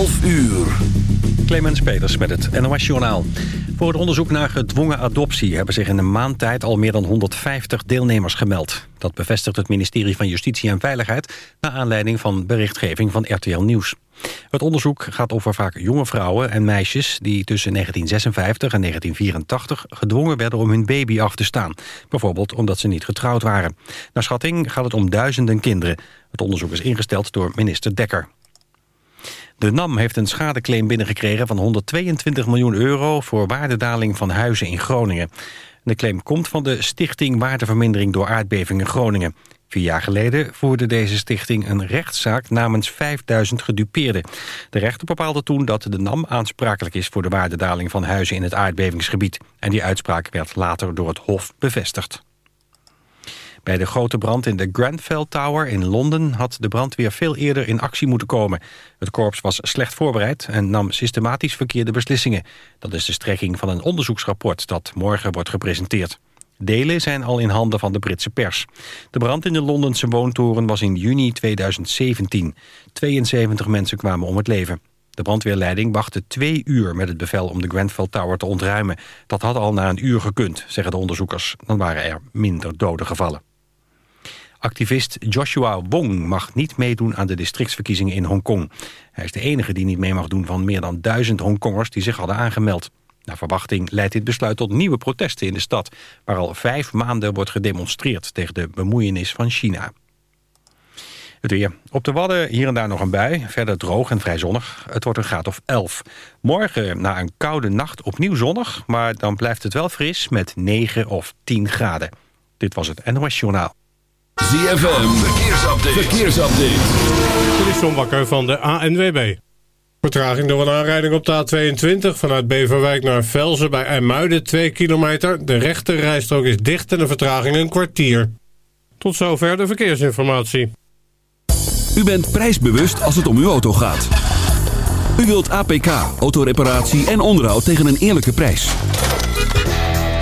12 uur. Clemens Peters met het NOS Journaal. Voor het onderzoek naar gedwongen adoptie... hebben zich in een maand tijd al meer dan 150 deelnemers gemeld. Dat bevestigt het ministerie van Justitie en Veiligheid... naar aanleiding van berichtgeving van RTL Nieuws. Het onderzoek gaat over vaak jonge vrouwen en meisjes... die tussen 1956 en 1984 gedwongen werden om hun baby af te staan. Bijvoorbeeld omdat ze niet getrouwd waren. Naar schatting gaat het om duizenden kinderen. Het onderzoek is ingesteld door minister Dekker. De NAM heeft een schadeclaim binnengekregen van 122 miljoen euro... voor waardedaling van huizen in Groningen. De claim komt van de Stichting Waardevermindering door Aardbeving in Groningen. Vier jaar geleden voerde deze stichting een rechtszaak namens 5000 gedupeerden. De rechter bepaalde toen dat de NAM aansprakelijk is voor de waardedaling van huizen in het aardbevingsgebied. En die uitspraak werd later door het Hof bevestigd. Bij de grote brand in de Grenfell Tower in Londen had de brandweer veel eerder in actie moeten komen. Het korps was slecht voorbereid en nam systematisch verkeerde beslissingen. Dat is de strekking van een onderzoeksrapport dat morgen wordt gepresenteerd. Delen zijn al in handen van de Britse pers. De brand in de Londense woontoren was in juni 2017. 72 mensen kwamen om het leven. De brandweerleiding wachtte twee uur met het bevel om de Grenfell Tower te ontruimen. Dat had al na een uur gekund, zeggen de onderzoekers. Dan waren er minder doden gevallen. Activist Joshua Wong mag niet meedoen aan de districtsverkiezingen in Hongkong. Hij is de enige die niet mee mag doen van meer dan duizend Hongkongers die zich hadden aangemeld. Naar verwachting leidt dit besluit tot nieuwe protesten in de stad... waar al vijf maanden wordt gedemonstreerd tegen de bemoeienis van China. Het weer. Op de Wadden hier en daar nog een bui. Verder droog en vrij zonnig. Het wordt een graad of 11. Morgen na een koude nacht opnieuw zonnig... maar dan blijft het wel fris met 9 of 10 graden. Dit was het NOS Journaal. ZFM, verkeersupdate. verkeersupdate. Dit is John Bakker van de ANWB. Vertraging door een aanrijding op de A22 vanuit Beverwijk naar Velzen bij IJmuiden 2 kilometer. De rechte rijstrook is dicht en de vertraging een kwartier. Tot zover de verkeersinformatie. U bent prijsbewust als het om uw auto gaat. U wilt APK, autoreparatie en onderhoud tegen een eerlijke prijs.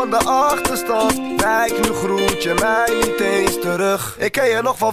Van de achterstand. Kijk, nu groet je mij niet eens terug. Ik ken je nog van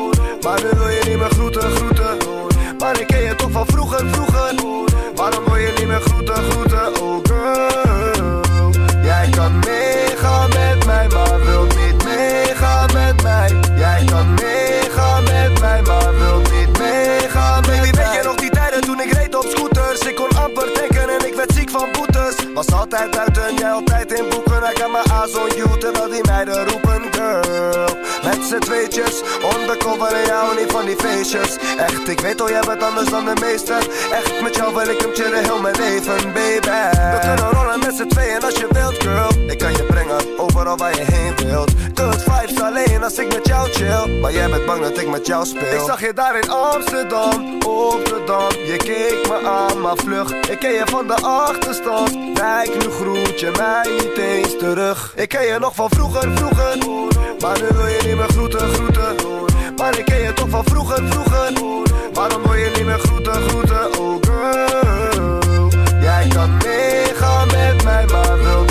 Maar nu wil je niet meer groeten, groeten. Maar ik ken je toch van vroeger, vroeger. Waarom wil je niet meer groeten, groeten, oh girl? Jij kan meegaan met mij, maar wilt niet meegaan met mij. Jij kan meegaan met mij, maar wilt niet meegaan met mij Baby, weet je nog die tijden toen ik reed op scooters? Ik kon amper denken en ik werd ziek van boetes. Was altijd buiten, jij altijd in boeken. I got my eyes on you, terwijl die meiden roepen z'n tweetjes, undercover en jou niet van die feestjes. Echt, ik weet al, jij bent anders dan de meesten Echt, met jou wil ik hem chillen heel mijn leven, baby. We kunnen rollen met z'n tweeën als je wilt, girl. Ik kan je brengen, overal waar je heen wilt. Good vibes alleen als ik met jou chill. Maar jij bent bang dat ik met jou speel. Ik zag je daar in Amsterdam, op de Dam. Je keek me aan, maar vlug. Ik ken je van de achterstand. Kijk, nu groet je mij niet eens terug. Ik ken je nog van vroeger, vroeger Maar nu wil je niet meer groeten, groeten. Maar ik ken je toch van vroeger, vroeger. Waarom wil je niet meer groeten, groeten, oh girl. Jij kan meegaan met mij, maar wilt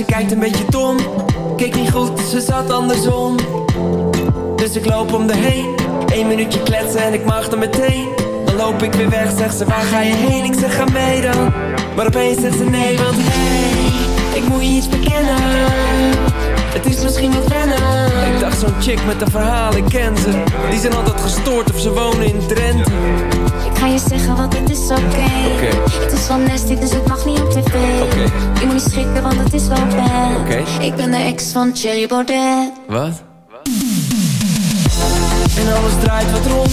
ze kijkt een beetje dom. Keek niet goed, ze zat andersom. Dus ik loop om de heen. Eén minuutje kletsen en ik mag dan meteen. Dan loop ik weer weg, zegt ze waar ga je heen? Ik zeg ga mee dan. Maar opeens zegt ze nee, want hey Ik moet je iets bekennen. Het is misschien wat wennen. Ik dacht zo'n chick met een verhaal, ik ken ze. Die zijn altijd gestoord of ze wonen in Trent ga je zeggen, want het is oké. Het is wel nasty, dus het mag niet op tv. Okay. Je moet niet schrikken, want het is wel bad. Ik ben de ex van Cherry Baudet. Wat? Wat? En alles draait wat rond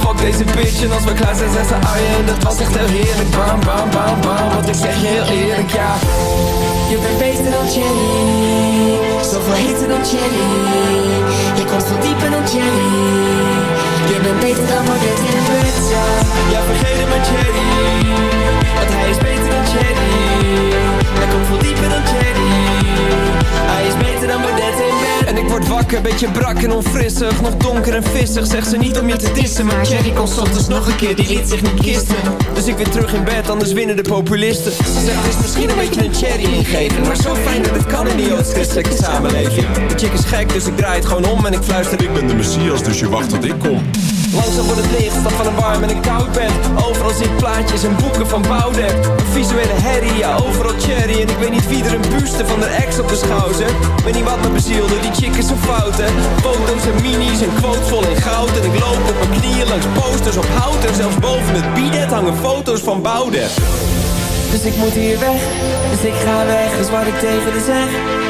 fuck deze bitch en als we klaar zijn, zegt ze ah ja, en dat was echt heel heerlijk Bam, bam, bam, bam, want ik zeg je heel eerlijk, ja Je bent beter dan Cherry. Zoveel heter dan Cherry. Je komt veel dieper dan Cherry. Je bent beter dan Baudet in bed, ja. Vergeet het maar Cherry wakker, beetje brak en onfrissig. Nog donker en vissig, zegt ze niet om je te dissen. Maar Cherry komt ochtends nog een keer, die liet zich niet kisten. Dus ik weer terug in bed, anders winnen de populisten. Ze zegt het is misschien een beetje een Cherry ingeven Maar zo fijn dat het kan in die joods-christelijke samenleving. De chick is gek, dus ik draai het gewoon om en ik fluister. Ik ben de Messias, dus je wacht tot ik kom Langzaam wordt het licht, stap van een warm en een koud bed Overal ik plaatjes en boeken van Boudewijn Een visuele herrie, ja overal cherry. En ik weet niet wie er een buste van de ex op de schouder Weet niet wat me bezielde, die chick is zo fout en minis en quotes vol in goud. En ik loop op mijn knieën langs posters op hout. En zelfs boven het bidet hangen foto's van Boudewijn Dus ik moet hier weg, dus ik ga weg, is wat ik tegen de zeg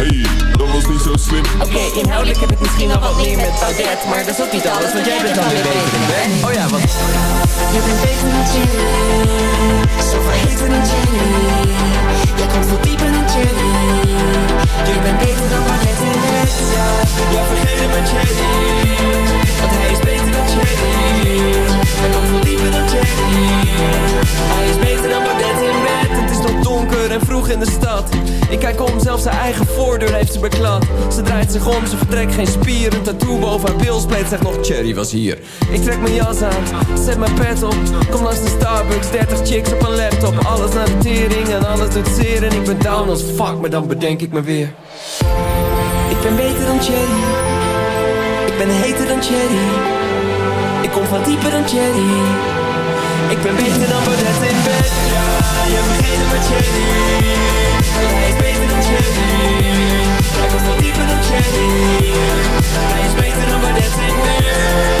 hey, dat was niet zo slim Oké, inhoudelijk heb ik misschien al wat meer met Baudet Maar dat is ook niet alles, want jij bent dan weer beter in bed Oh ja, want Je bent beter dan Cherry. Zoveel heter dan Cherry. Je komt veel dieper dan Cherry. Je bent beter dan Baudet in bed, ja. Ja, vergeet het maar Cherry Want hij is beter dan Cherry Hij komt veel dieper dan Cherry Hij is beter dan Baudet in bed Het is nog donker en vroeg in de stad kijk om, zelfs haar eigen voordeur heeft ze beklad Ze draait zich om, ze vertrekt geen spier. Een tattoo boven haar bilspleet zegt nog Cherry was hier. Ik trek mijn jas aan, zet mijn pet op. Kom langs de Starbucks, 30 chicks op een laptop. Alles naar de tering en alles doet zeer. En ik ben down als fuck, maar dan bedenk ik me weer. Ik ben beter dan Cherry. Ik ben heter dan Cherry. Ik kom van dieper dan Cherry Ik ben beter dan Baudet in bed. Ja, je vergeet het maar Cherry Hij is beter dan Cherry Hij komt van dieper dan Cherry Hij is beter dan Baudet in Laura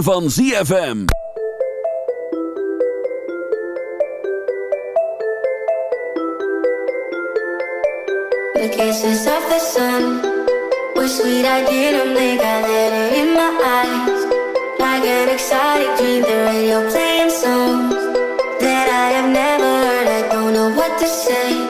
ritme van ZFM. The kisses of the sun were sweet, I didn't think I let it in my eyes. Like an exciting dream, the radio playing songs that I have never heard. I don't know what to say.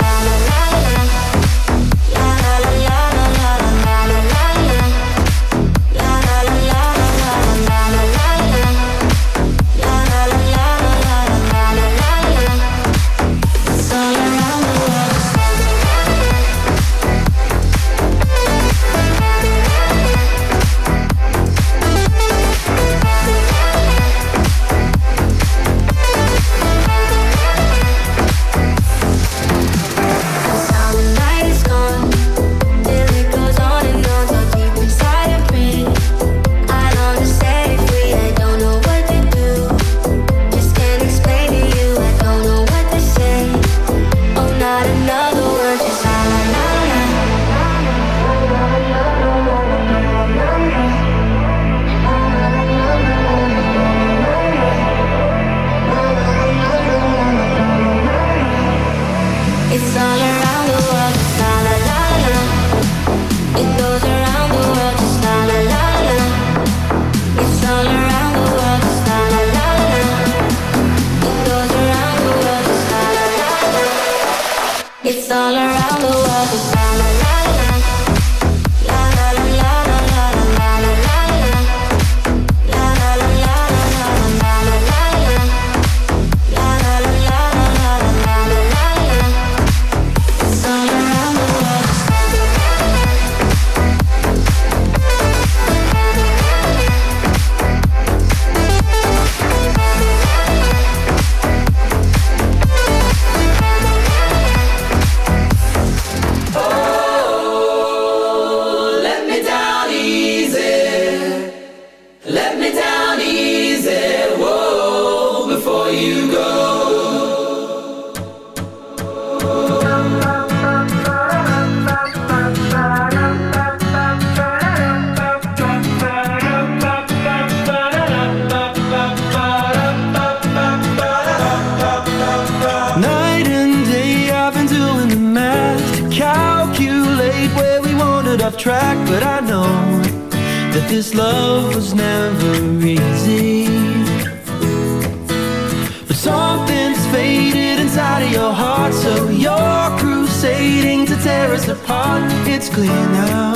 tear us apart. It's clear now.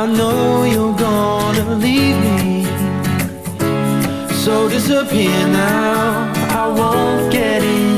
I know you're gonna leave me. So disappear now. I won't get in.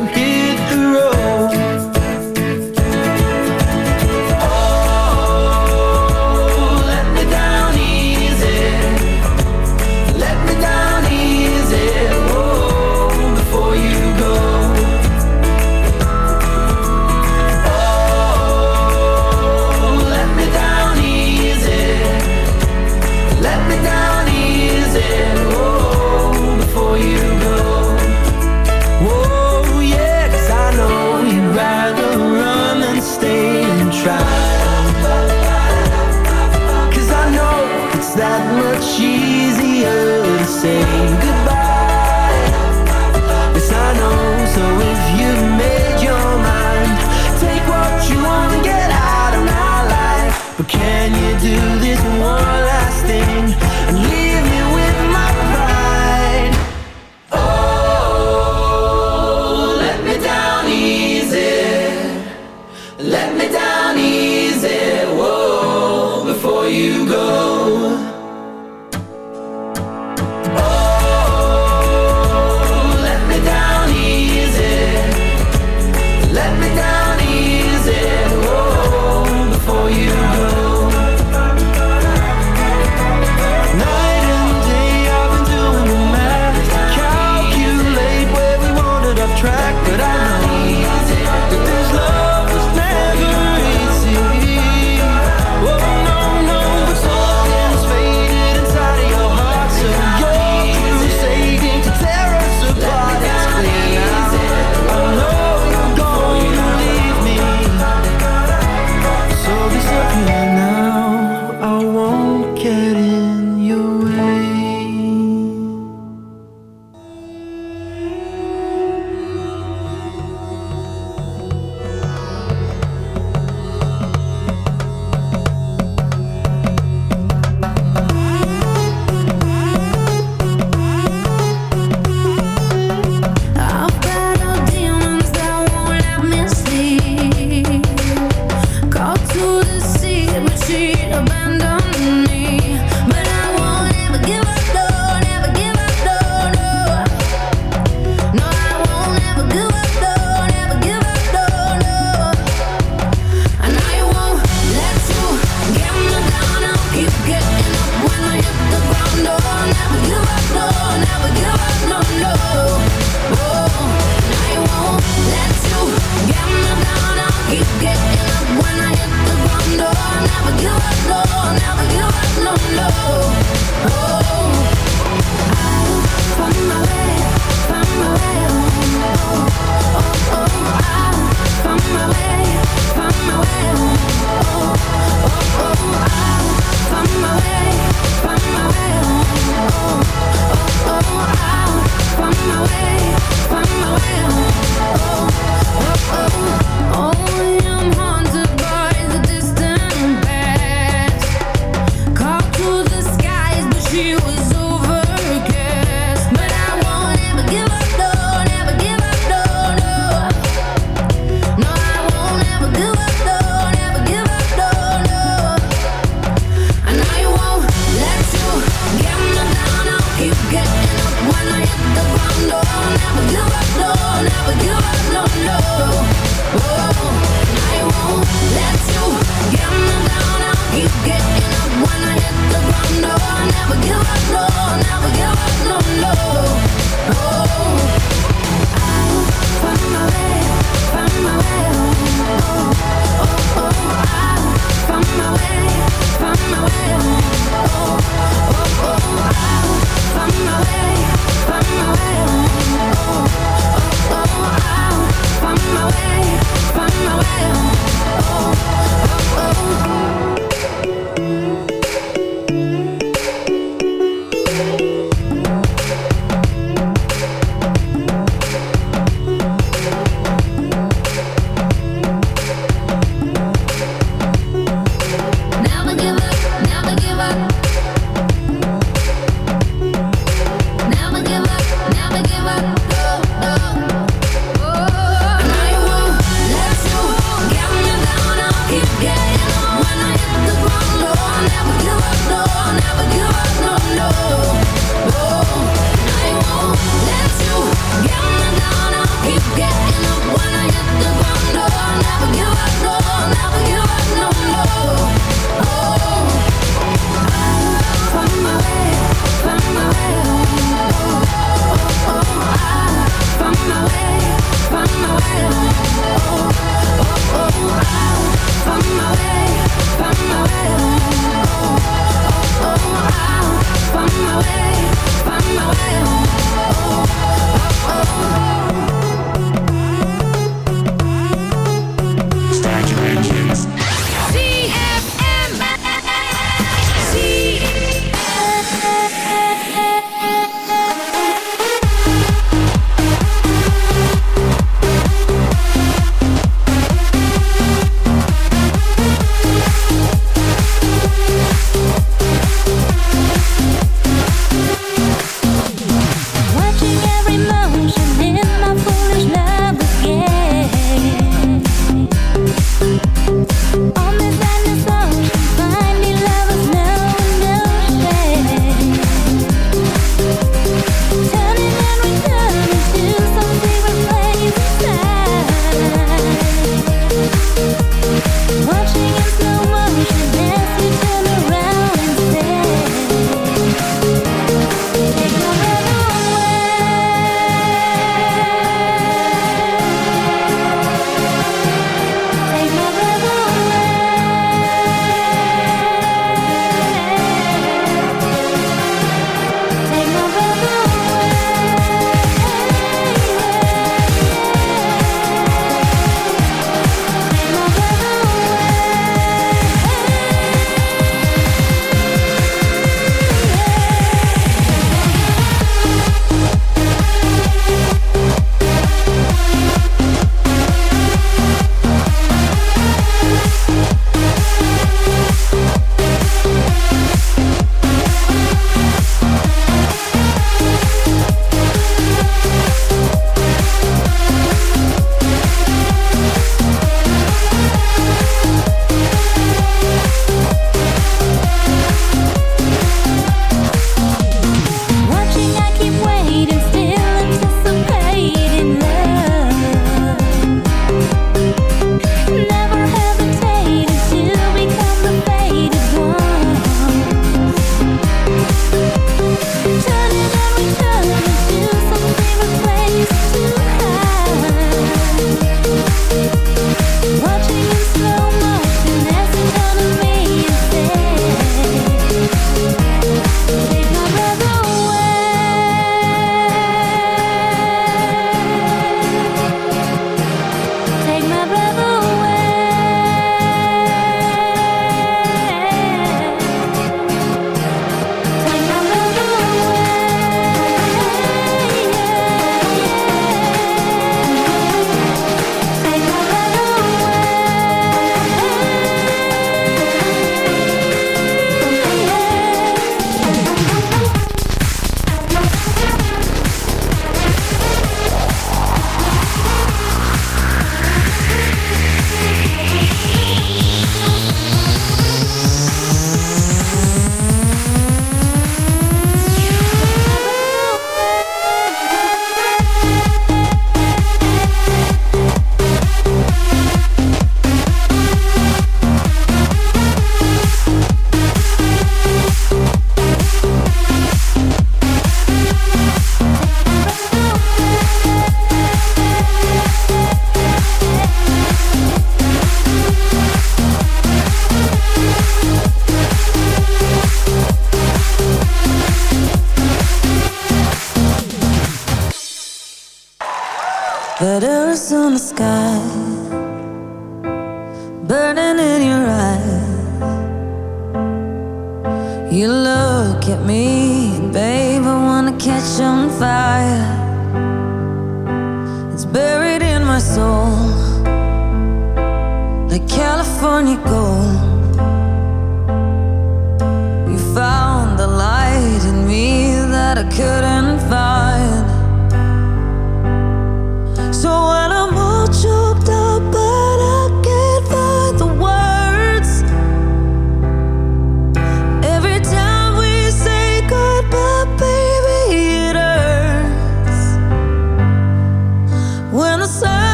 But can you do this one last thing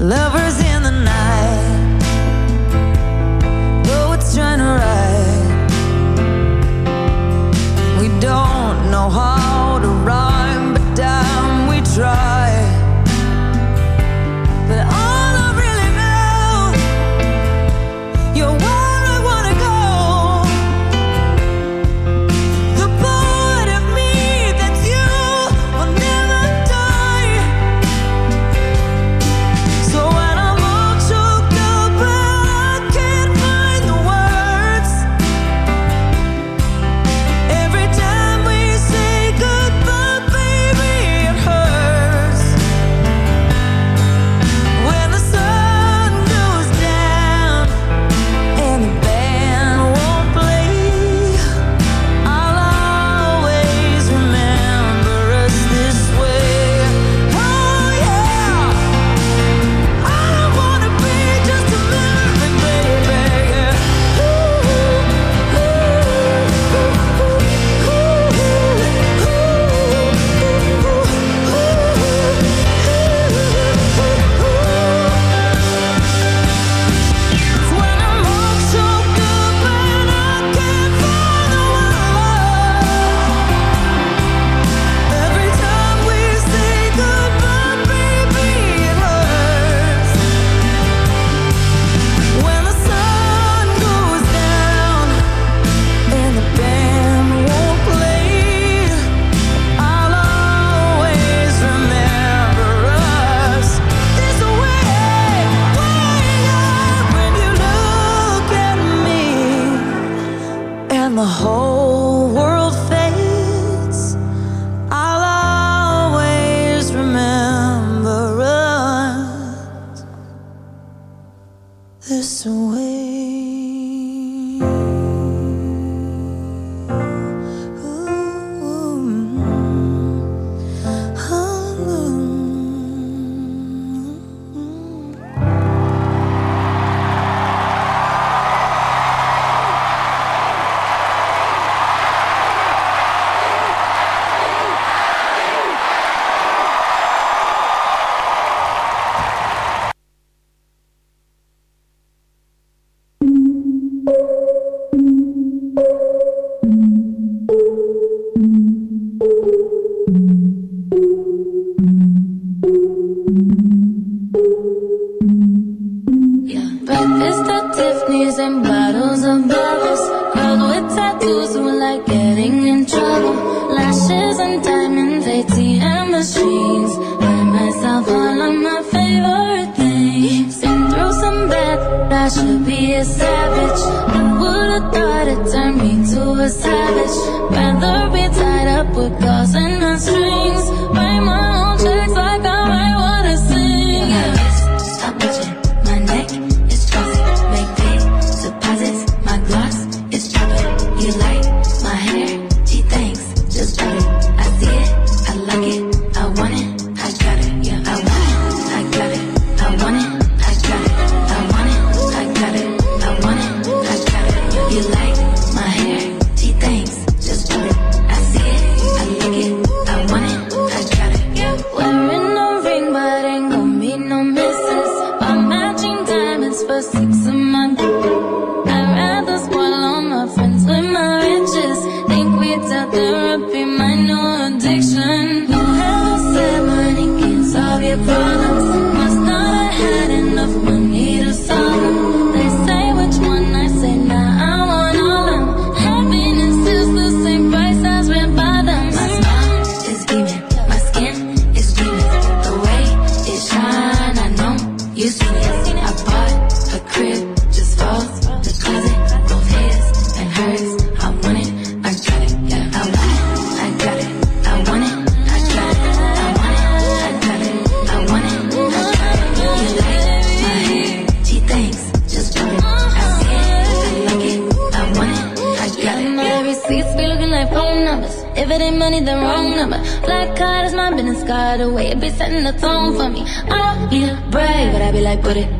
Lovers in The a whole put it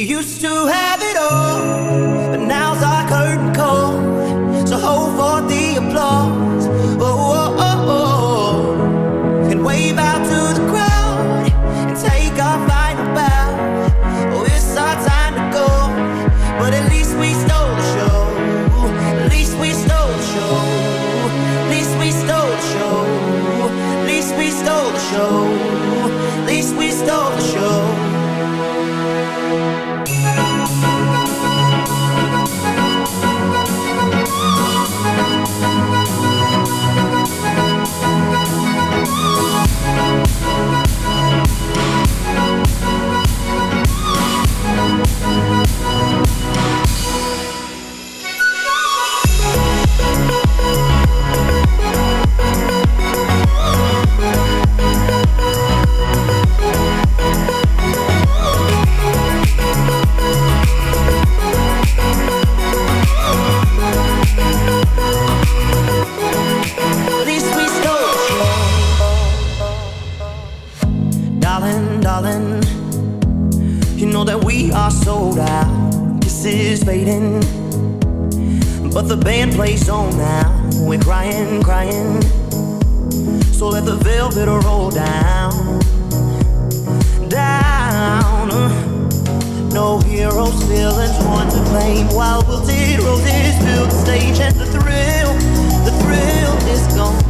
We used to have it all, but now's our curtain call. So hold for is fading, but the band plays on now. We're crying, crying. So let the velvet roll down, down. No heroes, villains, one to blame. While wilted roses fill the stage, and the thrill, the thrill is gone.